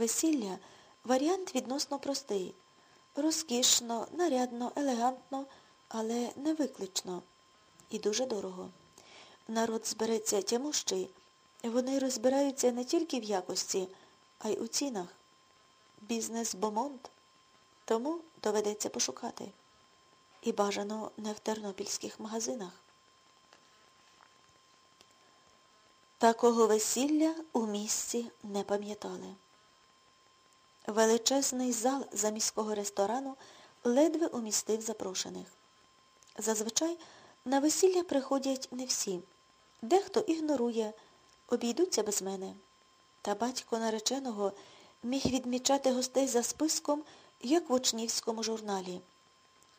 Весілля варіант відносно простий. Розкішно, нарядно, елегантно, але не виклично. І дуже дорого. Народ збереться тямущий. Вони розбираються не тільки в якості, а й у цінах. Бізнес бомонд. Тому доведеться пошукати. І бажано не в тернопільських магазинах. Такого весілля у місті не пам'ятали. Величезний зал заміського ресторану ледве умістив запрошених. Зазвичай на весілля приходять не всі. Дехто ігнорує, обійдуться без мене. Та батько нареченого міг відмічати гостей за списком, як в учнівському журналі.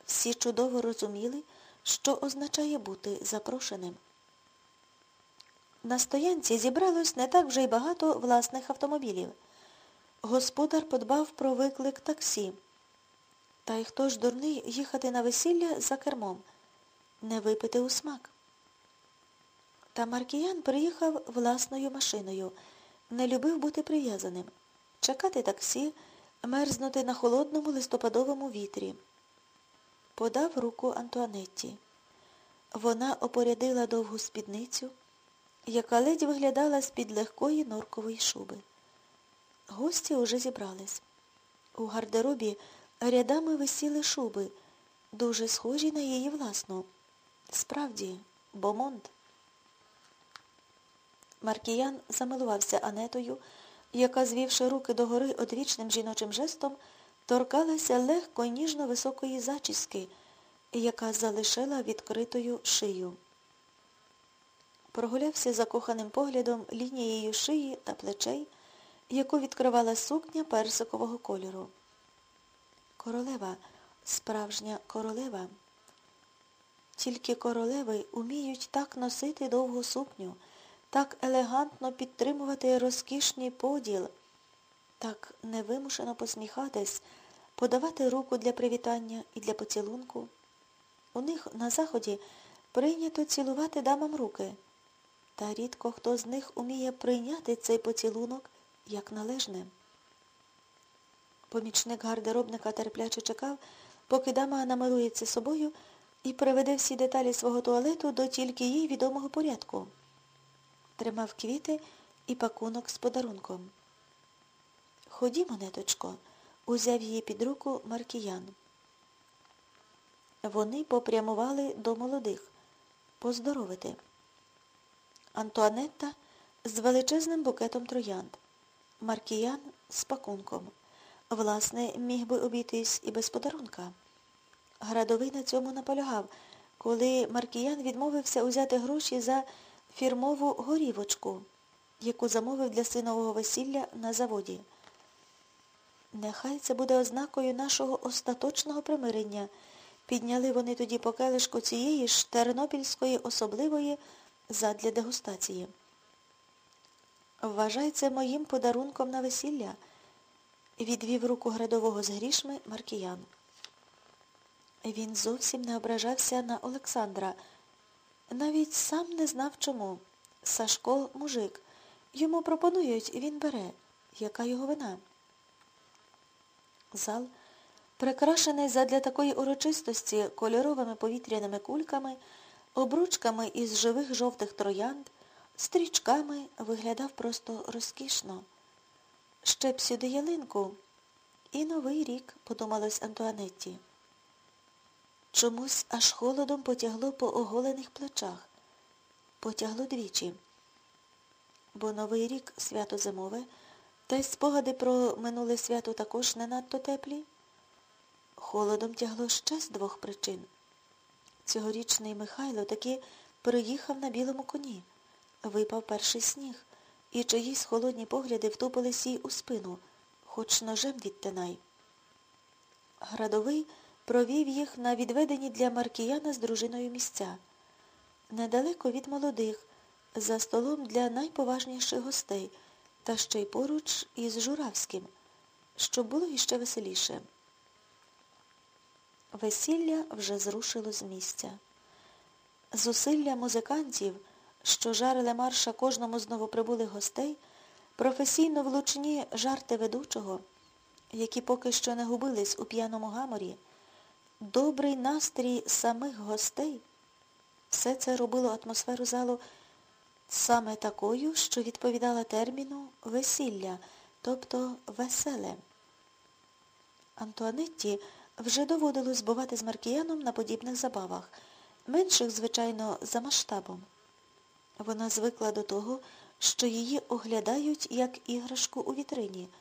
Всі чудово розуміли, що означає бути запрошеним. На стоянці зібралось не так вже й багато власних автомобілів. Господар подбав про виклик таксі. Та й хто ж дурний їхати на весілля за кермом, не випити у смак. Та Маркіян приїхав власною машиною, не любив бути прив'язаним, чекати таксі, мерзнути на холодному листопадовому вітрі. Подав руку Антуанетті. Вона опорядила довгу спідницю, яка ледь виглядала з-під легкої норкової шуби. Гості уже зібрались. У гардеробі рядами висіли шуби, дуже схожі на її власну. Справді, бомонд. Маркіян замилувався Анетою, яка, звівши руки догори одвічним жіночим жестом, торкалася легко ніжно високої зачіски, яка залишила відкритою шию. Прогулявся закоханим поглядом лінією шиї та плечей, яку відкривала сукня персикового кольору. Королева, справжня королева. Тільки королеви уміють так носити довгу сукню, так елегантно підтримувати розкішний поділ, так невимушено посміхатись, подавати руку для привітання і для поцілунку. У них на заході прийнято цілувати дамам руки, та рідко хто з них уміє прийняти цей поцілунок як належне. Помічник гардеробника терпляче чекав, поки дама намилується собою і приведе всі деталі свого туалету до тільки їй відомого порядку. Тримав квіти і пакунок з подарунком. Ходімо, неточко, узяв її під руку Маркіян. Вони попрямували до молодих. Поздоровити. Антуанетта з величезним букетом троянд. Маркіян з пакунком. Власне, міг би обійтись і без подарунка. Градовий на цьому наполягав, коли Маркіян відмовився узяти гроші за фірмову горівочку, яку замовив для синового весілля на заводі. Нехай це буде ознакою нашого остаточного примирення. Підняли вони тоді по келишку цієї ж тернопільської особливої задля дегустації. Вважай це моїм подарунком на весілля, відвів руку градового з грішми Маркіян. Він зовсім не ображався на Олександра. Навіть сам не знав чому. Сашко мужик. Йому пропонують, він бере. Яка його вина? Зал, прикрашений задля такої урочистості кольоровими повітряними кульками, обручками із живих жовтих троянд, стрічками виглядав просто розкішно. Ще б сюди ялинку. І новий рік, подумалось Антуанетті. Чомусь аж холодом потягло по оголених плечах. Потягло двічі. Бо новий рік свято зимове, та й спогади про минуле свято також не надто теплі. Холодом тягло ще з двох причин. Цьогорічний Михайло таки приїхав на білому коні. Випав перший сніг, і чиїсь холодні погляди втупились їй у спину, хоч ножем відтинай. Градовий провів їх на відведені для Маркіяна з дружиною місця. Недалеко від молодих, за столом для найповажніших гостей, та ще й поруч із Журавським, щоб було іще веселіше. Весілля вже зрушило з місця. Зусилля музикантів, що жарили марша кожному з новоприбулих гостей, професійно влучні жарти ведучого, які поки що не губились у п'яному гаморі, добрий настрій самих гостей, все це робило атмосферу залу саме такою, що відповідала терміну весілля, тобто веселе. Антуанетті вже доводилось бувати з Маркіяном на подібних забавах, менших, звичайно, за масштабом. Вона звикла до того, що її оглядають як іграшку у вітрині –